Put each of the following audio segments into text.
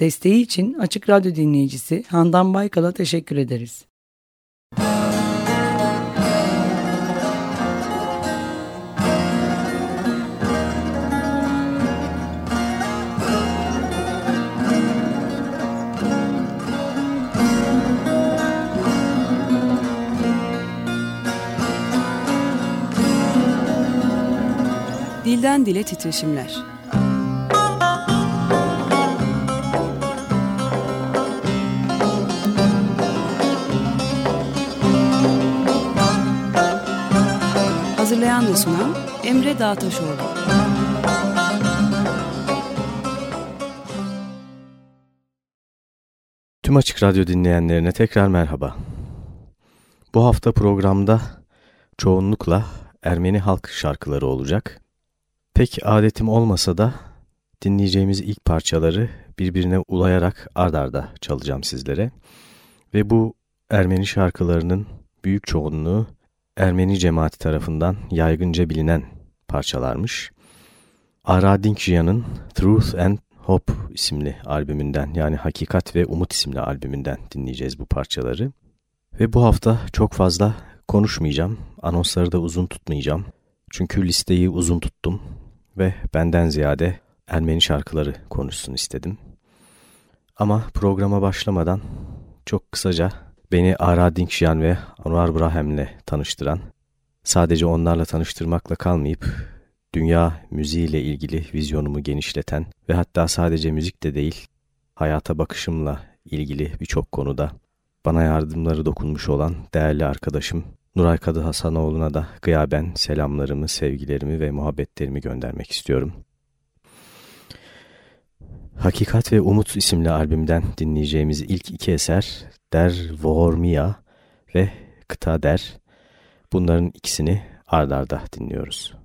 Desteği için Açık Radyo dinleyicisi Handan Baykal'a teşekkür ederiz. Dilden Dile Titreşimler Hazırlayan ve sunan Emre Dağtaşoğlu. Tüm Açık Radyo dinleyenlerine tekrar merhaba. Bu hafta programda çoğunlukla Ermeni halk şarkıları olacak. Pek adetim olmasa da dinleyeceğimiz ilk parçaları birbirine ulayarak ard arda çalacağım sizlere. Ve bu Ermeni şarkılarının büyük çoğunluğu Ermeni cemaati tarafından yaygınca bilinen parçalarmış. Aradinkjian'ın Truth and Hope isimli albümünden yani Hakikat ve Umut isimli albümünden dinleyeceğiz bu parçaları. Ve bu hafta çok fazla konuşmayacağım, anonsları da uzun tutmayacağım. Çünkü listeyi uzun tuttum ve benden ziyade Ermeni şarkıları konuşsun istedim. Ama programa başlamadan çok kısaca beni Ara Dinkşiyan ve Anwar Brahem'le tanıştıran, sadece onlarla tanıştırmakla kalmayıp dünya müziğiyle ilgili vizyonumu genişleten ve hatta sadece müzik de değil, hayata bakışımla ilgili birçok konuda bana yardımları dokunmuş olan değerli arkadaşım Nuray Kadı Hasanoğlu'na da gıyaben selamlarımı, sevgilerimi ve muhabbetlerimi göndermek istiyorum. Hakikat ve Umut isimli albümden dinleyeceğimiz ilk iki eser Der Vormia ve Kıta Der. Bunların ikisini ardarda arda dinliyoruz.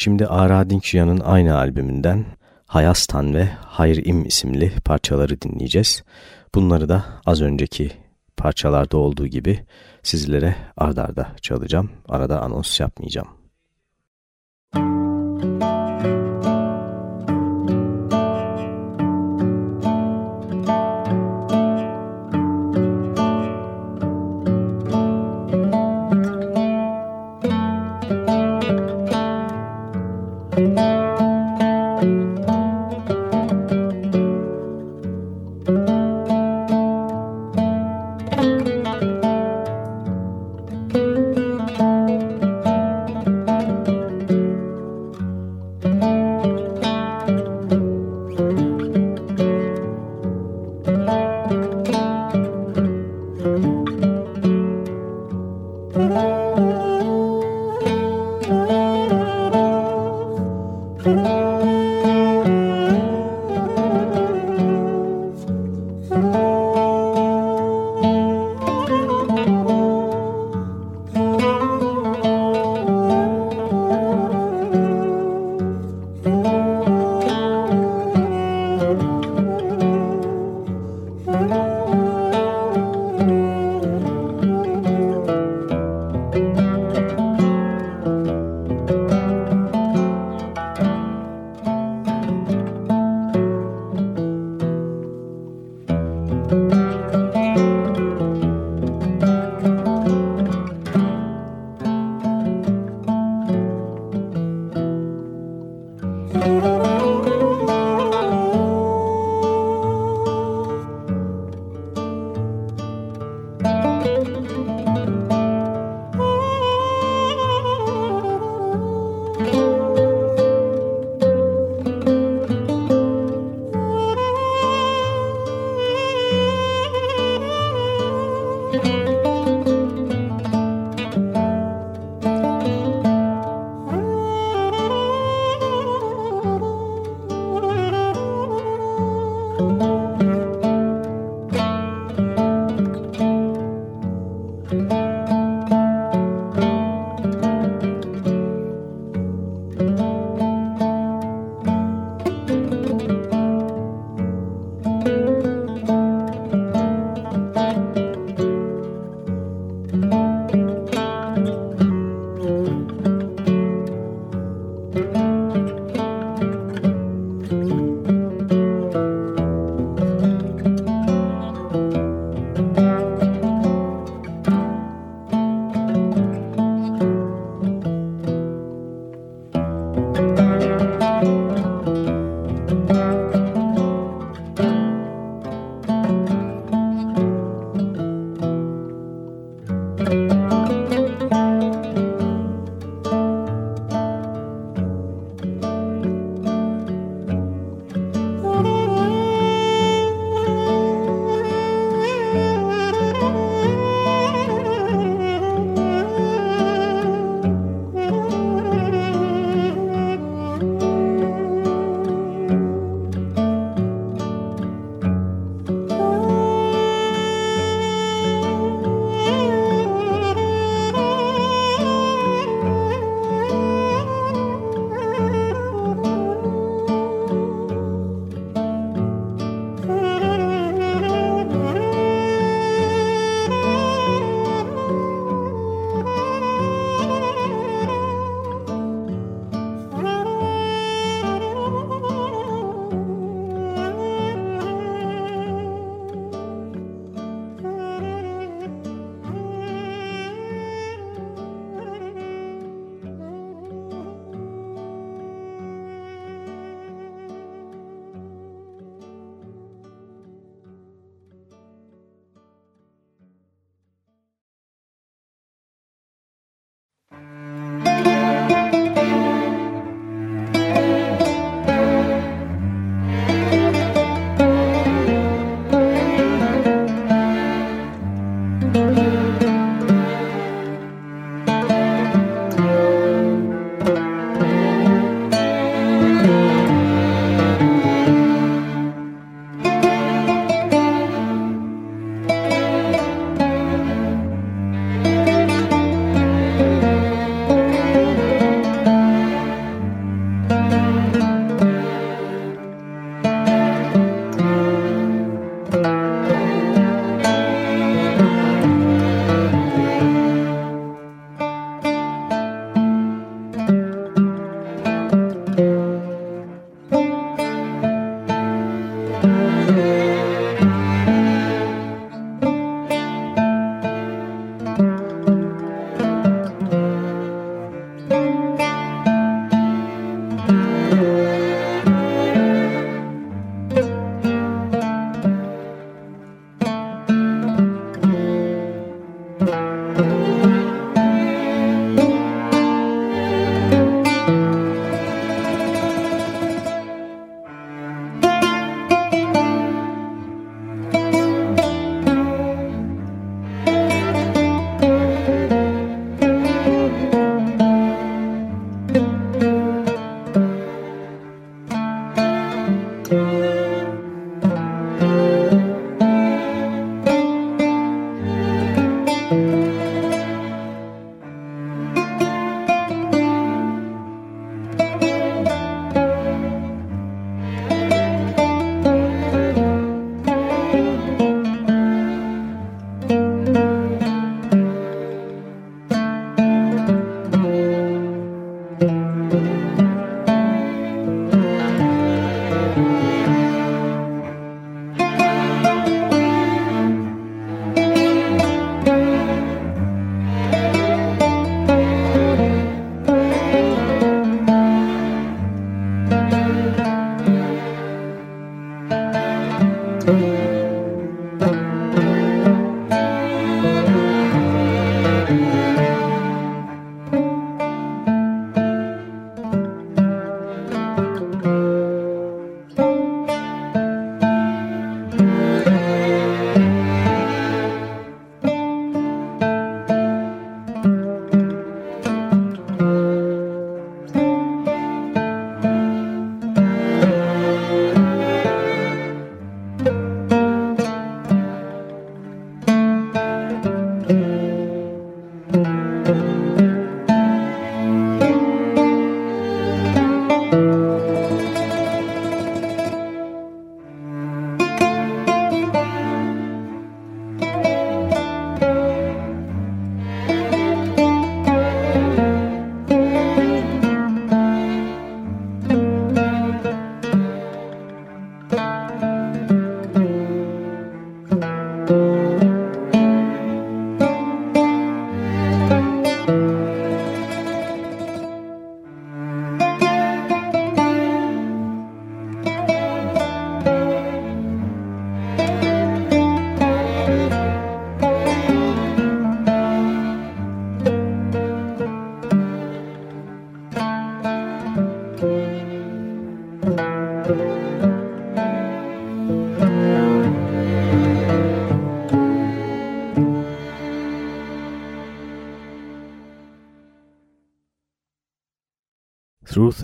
Şimdi Ara Dinkşiyan'ın aynı albümünden Hayastan ve Hayr İm isimli parçaları dinleyeceğiz. Bunları da az önceki parçalarda olduğu gibi sizlere ardarda çalacağım. Arada anons yapmayacağım.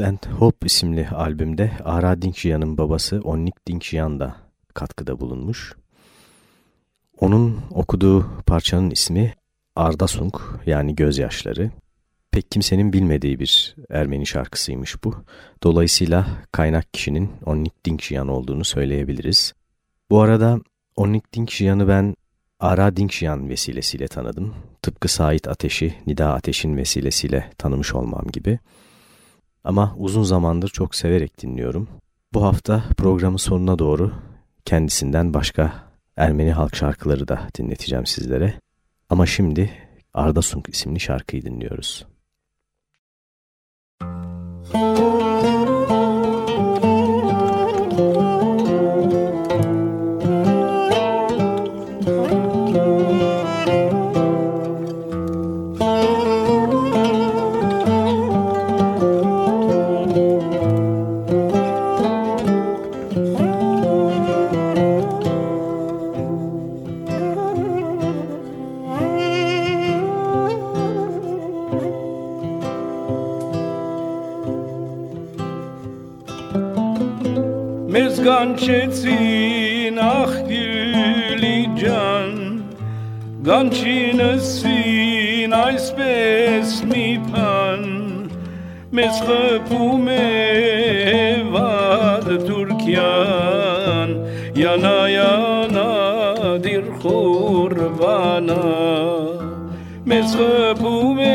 And Hope isimli albümde Ara Dinkjian'ın babası Onnik Dinkjian da katkıda bulunmuş. Onun okuduğu parçanın ismi Ardasung yani gözyaşları. Pek kimsenin bilmediği bir Ermeni şarkısıymış bu. Dolayısıyla kaynak kişinin Onnik Dinkjian olduğunu söyleyebiliriz. Bu arada Onnik Dinkjian'ı ben Ara Dinkjian vesilesiyle tanıdım. Tıpkı Sait Ateş'i Nida Ateş'in vesilesiyle tanımış olmam gibi. Ama uzun zamandır çok severek dinliyorum. Bu hafta programın sonuna doğru kendisinden başka Ermeni halk şarkıları da dinleteceğim sizlere. Ama şimdi Arda Sunk isimli şarkıyı dinliyoruz. Müzik կանչեցին աղգյուլի ջան Գանչինսին այսպես մի փան մեզ խփում է վադ Թուրքիան յանայանա դիր խորվանա մեզ խփում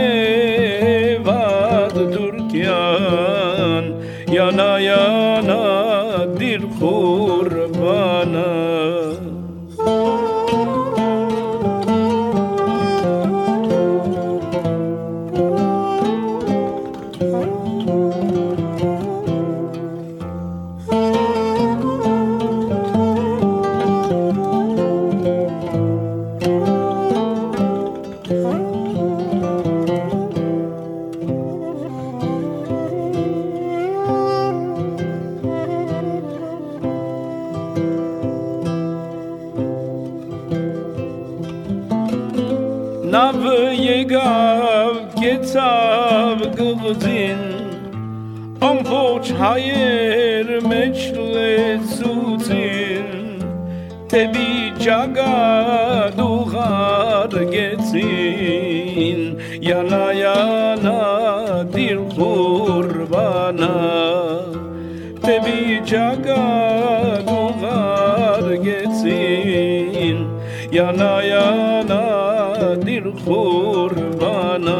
Tebi jaga dugar getin Yana yana dir kurbana Tebi jaga dugar getin Yana yana dir kurbana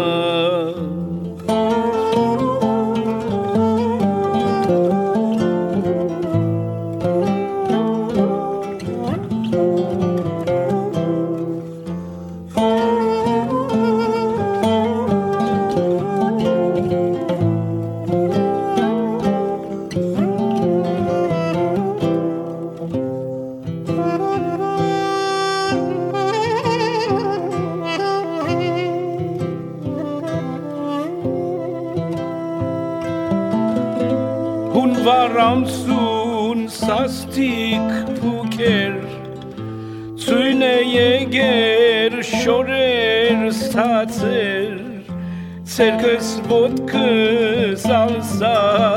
Սերգս ոտքս անսարածեր,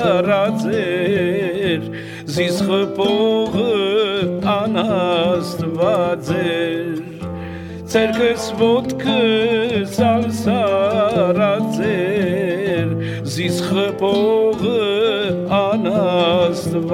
զիսխը պողը անաստվածեր, Սերգս ոտքս անսարածեր, զիսխը պողը անաստվածեր,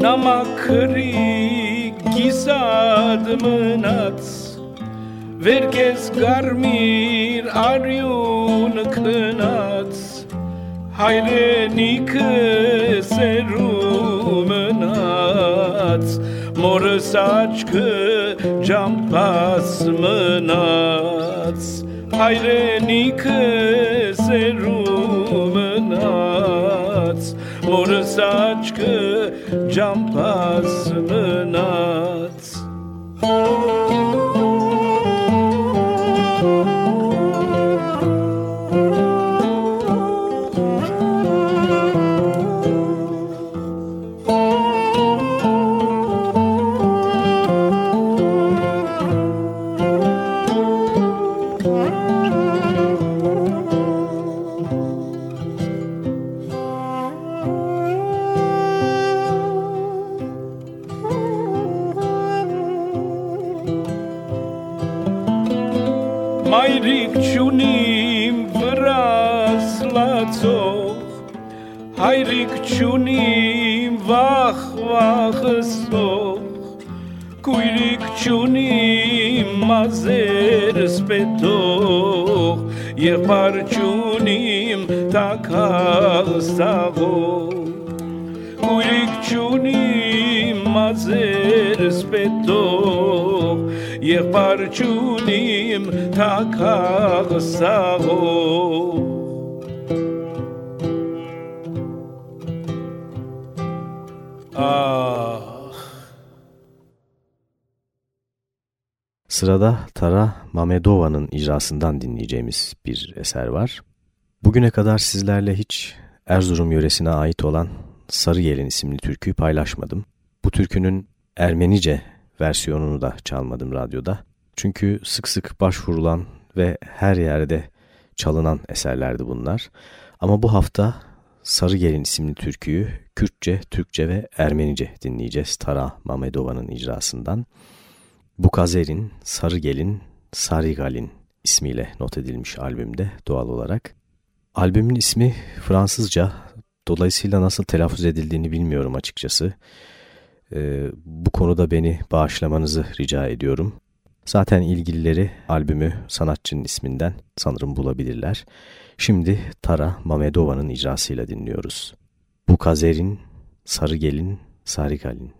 նամակրի գիսად մնաց վեր կես գարմիր արյուն քնած հայրենիքը սերու մնաց մորս աչքը ջամփաս մնաց հայրենիքը սերու մնաց մորս աչքը jump us at. չունի մազերս պետող, եղբար չունիմ տակաստաղով, գույրիկ չունիմ մազերս պետող, եղբար չունիմ տակաստաղով, Ah. Sırada Tara Mamedova'nın icrasından dinleyeceğimiz bir eser var. Bugüne kadar sizlerle hiç Erzurum yöresine ait olan Sarı Yelin isimli türküyü paylaşmadım. Bu türkünün Ermenice versiyonunu da çalmadım radyoda. Çünkü sık sık başvurulan ve her yerde çalınan eserlerdi bunlar. Ama bu hafta Sarı Gelin isimli türküyü Kürtçe, Türkçe ve Ermenice dinleyeceğiz Tara Mamedova'nın icrasından. Bu Kazer'in Sarı Gelin, Sarigalin ismiyle not edilmiş albümde doğal olarak. Albümün ismi Fransızca, dolayısıyla nasıl telaffuz edildiğini bilmiyorum açıkçası. Ee, bu konuda beni bağışlamanızı rica ediyorum. Zaten ilgilileri albümü sanatçının isminden sanırım bulabilirler. Şimdi Tara Mamedova'nın icrasıyla dinliyoruz. Bu Kazer'in, Sarı Gelin, Sarigalin.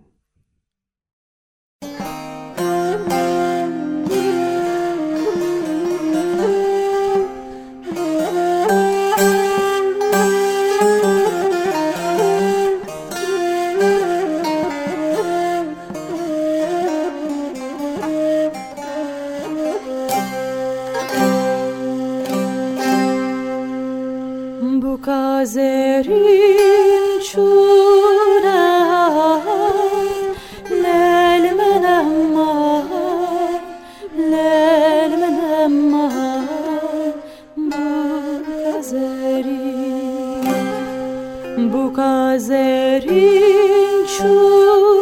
Kazerin çuna lel menemma lel menemma bu kazerin bu kazerin çuna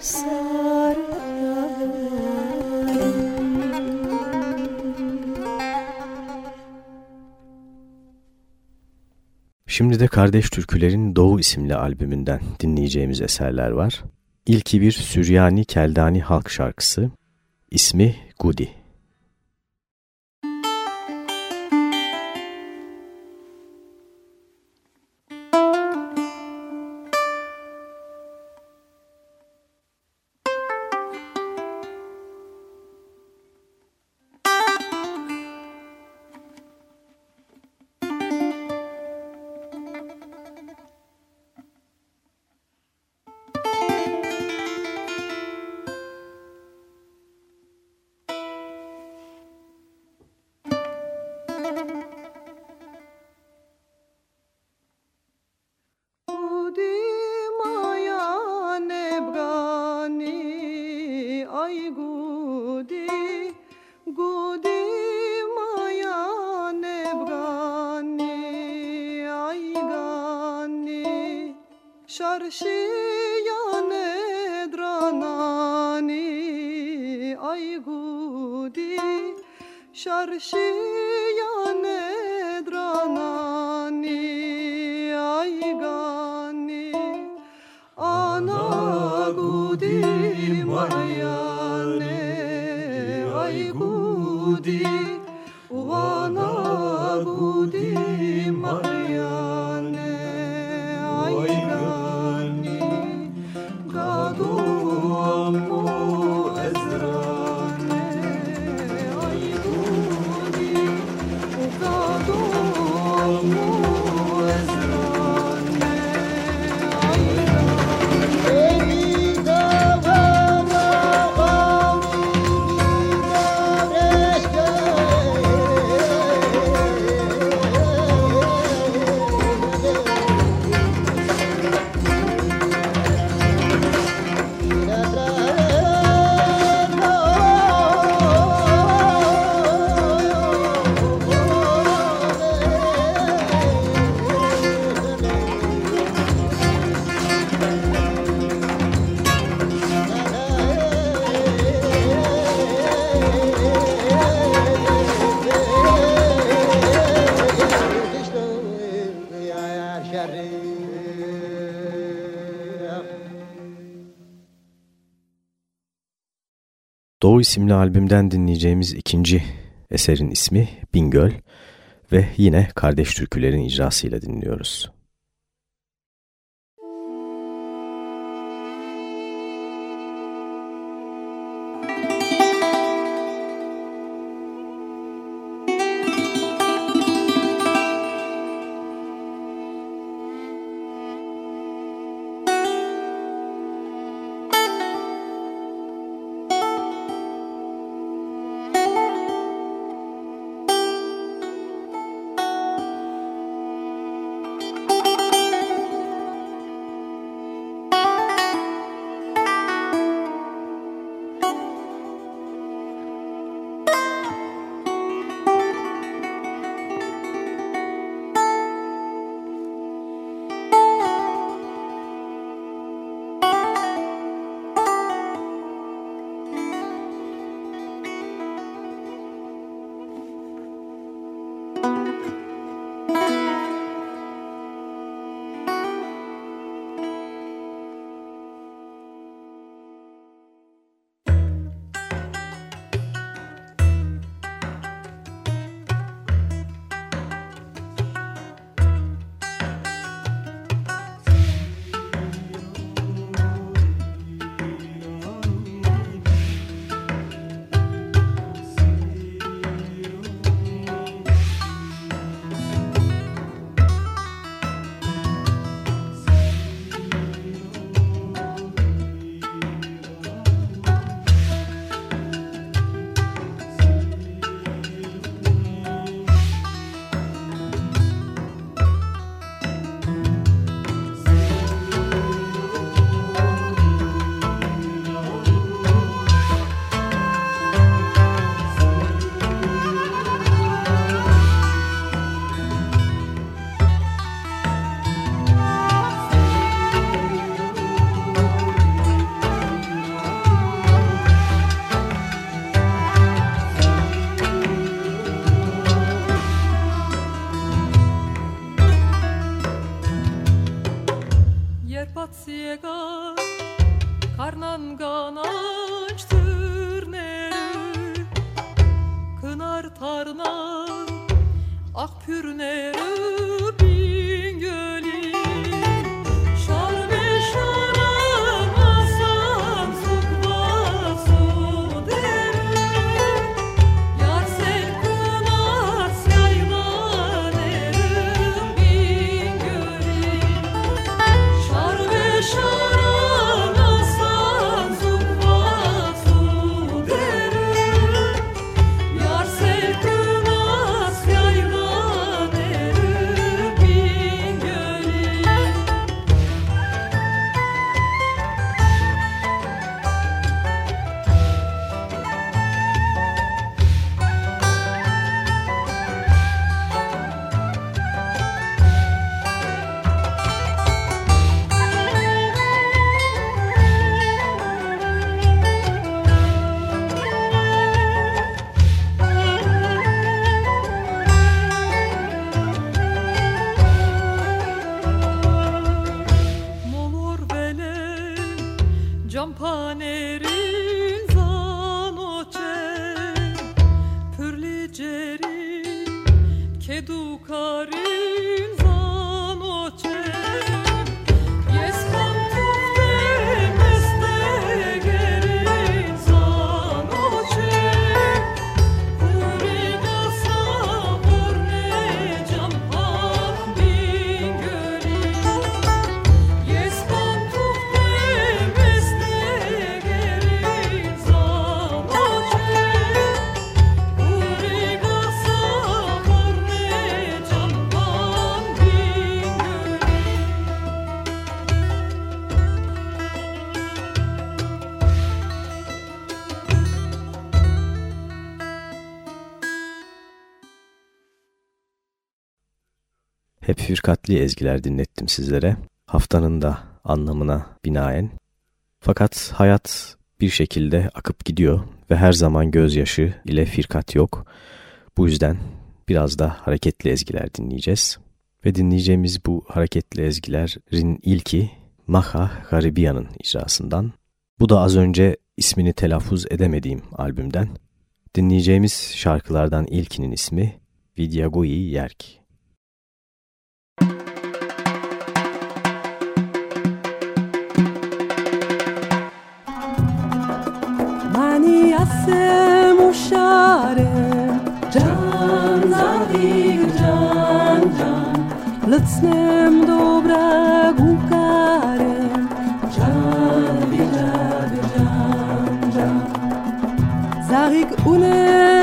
Şimdi de Kardeş Türkülerin Doğu isimli albümünden dinleyeceğimiz eserler var. İlki bir Süryani Keldani halk şarkısı, ismi Gudi. O isimli albümden dinleyeceğimiz ikinci eserin ismi Bingöl ve yine Kardeş Türkülerin icrasıyla dinliyoruz. Karnangan ağaçtır nerü Kınar tarna Akpür ah nerü Hep firkatli ezgiler dinlettim sizlere. Haftanın da anlamına binaen. Fakat hayat bir şekilde akıp gidiyor ve her zaman gözyaşı ile firkat yok. Bu yüzden biraz da hareketli ezgiler dinleyeceğiz. Ve dinleyeceğimiz bu hareketli ezgilerin ilki Maha Garibiyan'ın icrasından. Bu da az önce ismini telaffuz edemediğim albümden. Dinleyeceğimiz şarkılardan ilkinin ismi Vidyagoi Yerk. Lecnem dobra gukare, javi javi jam jam. Zarig unem.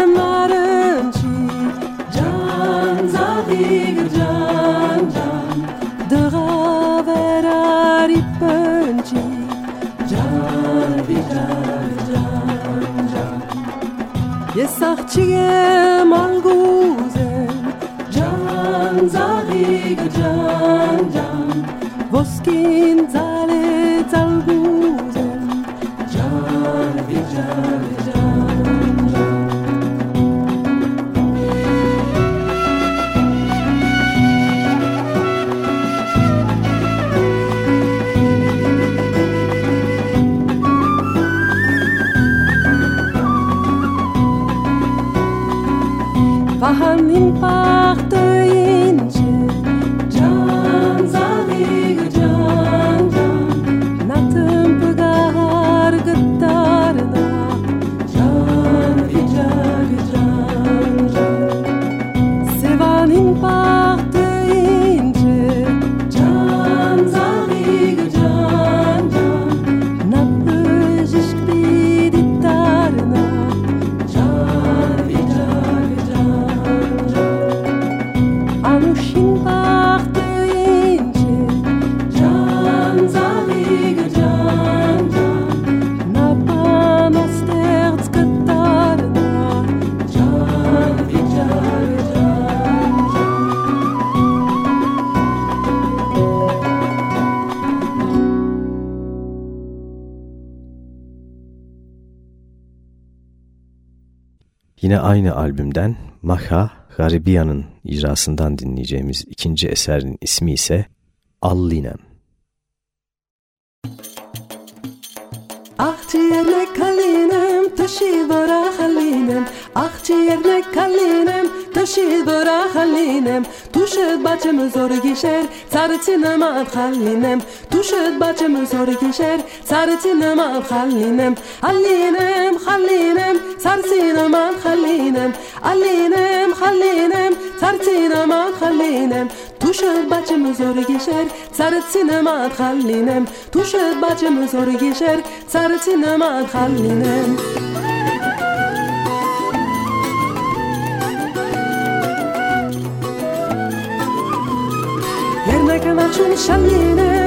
یه سخچی مالگوزه جان زاریگ جان جان وسکین زاله زال Yine aynı albümden Maha Garibiyan'ın icrasından dinleyeceğimiz ikinci eserin ismi ise Allinem. Akciğerle kalinem taşı bara halinem. Akciğerle kalinem taşı bara halinem. Tuşet bacım zor geçer Sarıtinem ad halinem Tuşet bacım zor geçer Sarıtinem ad halinem Halinem halinem Sarsinem ad halinem Halinem halinem Sarsinem ad halinem. Tuşet bacım zor geçer Sarıtinem ad halinem. Tuşet bacım zor geçer Sarıtinem ad halinem. Yernek nachshun shalinem Vazi berat zalinem Yernek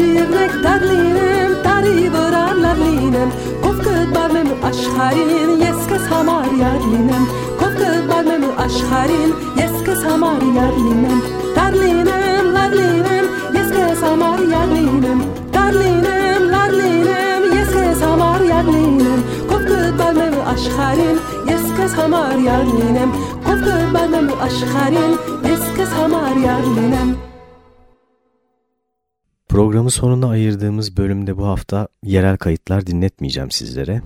تشيرنك ترلينم تاري برار لرلينم كفكت برمم أشخارين يسكس همار يرلينم كفكت برمم أشخارين يسكس همار يرلينم ترلينم لرلينم يسكس همار يرلينم ترلينم لرلينم يسكس همار يرلينم كفكت برمم أشخارين يسكس همار يرلينم كفكت برمم أشخارين يسكس همار يرلينم Programı sonuna ayırdığımız bölümde bu hafta yerel kayıtlar dinletmeyeceğim sizlere.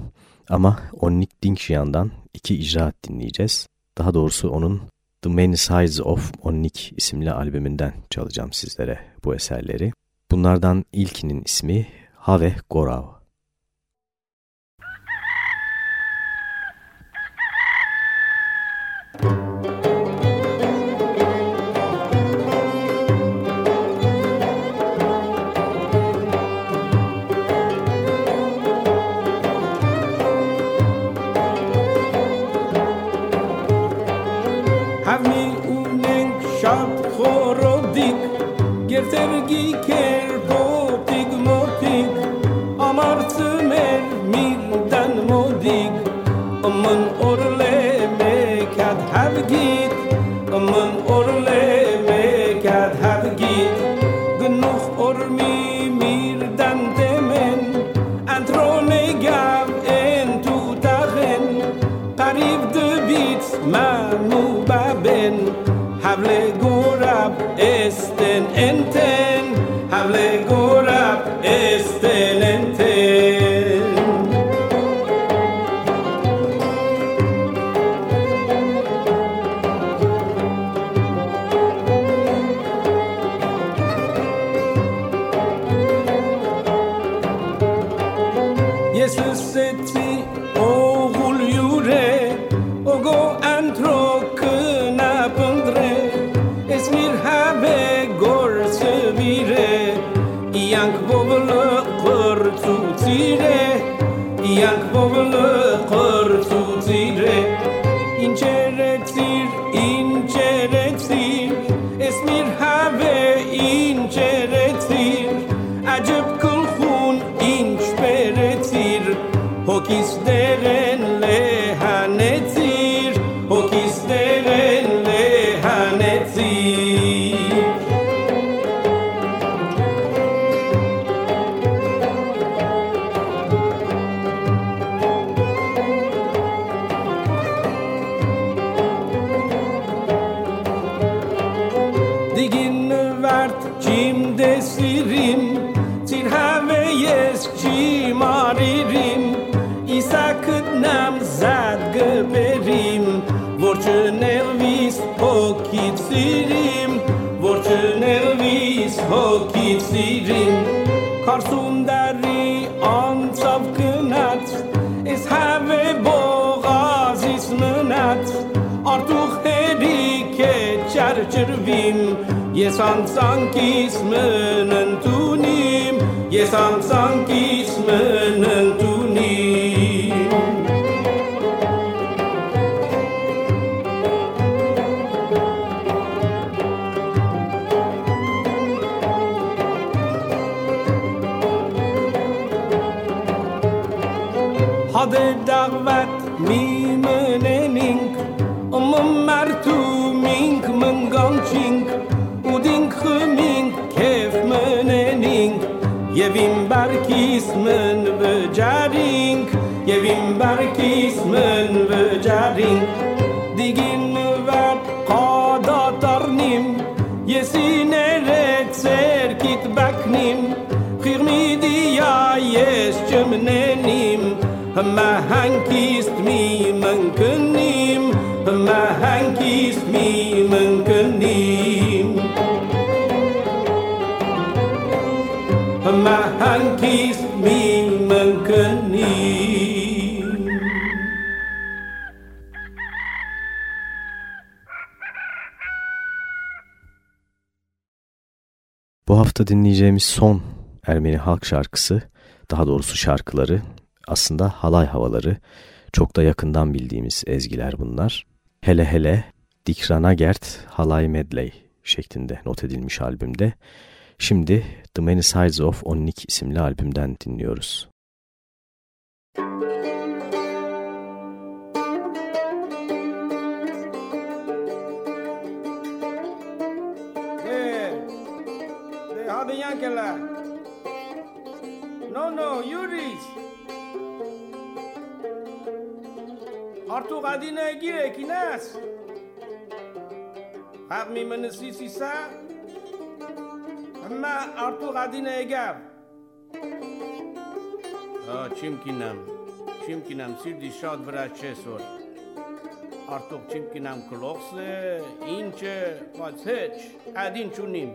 Ama Onnik Dingshian'dan iki icraat dinleyeceğiz. Daha doğrusu onun The Many Sides of Onnik isimli albümünden çalacağım sizlere bu eserleri. Bunlardan ilkinin ismi Have Gorav. Ես անցանքից մեն ընդունիմ, ես անցանքից մեն barkismen ve jaring Jevim barkismen ve jaring Digin vart qada tarnim Yesineret serkit baknim Khirmi diya yes chemnenim Ma hankist mi mankenim Ma hankist mi mankenim Han kiss me mankani Bu hafta dinleyeceğimiz son Ermeni halk şarkısı, daha doğrusu şarkıları, aslında halay havaları, çok da yakından bildiğimiz ezgiler bunlar. Hele hele Dikrana Gert Halay Medley şeklinde not edilmiş albümde. Şimdi The Many Sides of Onik isimli albümden dinliyoruz. No, no, Yuris. Artu gadine gire kinas. Hak mi Amma ortiq adinaga. А, чимки нам, чимки нам сирди шад вра че сор. Артук чимки нам клоксле, инче пацеч, адин чуним.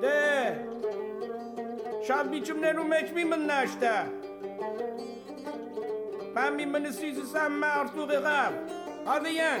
Де, шад бичим не румеч ми мен нашта. Пами мен сизи сам ма артук гав. Адиян.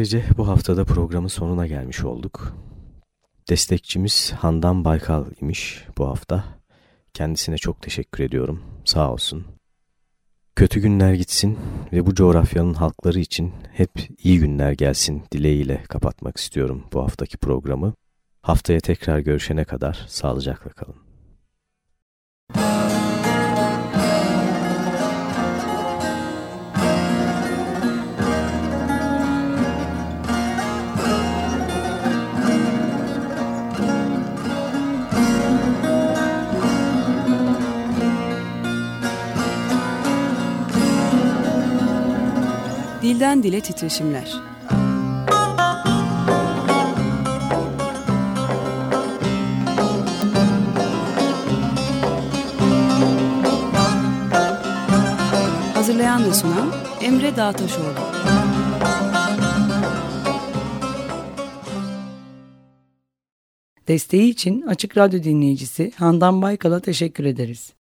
Böylece bu haftada programın sonuna gelmiş olduk. Destekçimiz Handan Baykal imiş bu hafta. Kendisine çok teşekkür ediyorum. Sağ olsun. Kötü günler gitsin ve bu coğrafyanın halkları için hep iyi günler gelsin dileğiyle kapatmak istiyorum bu haftaki programı. Haftaya tekrar görüşene kadar sağlıcakla kalın. Dilden dile titreşimler. Hazırlayan ve sunan Emre Dağtaşoğlu. Desteği için Açık Radyo dinleyicisi Handan Baykal'a teşekkür ederiz.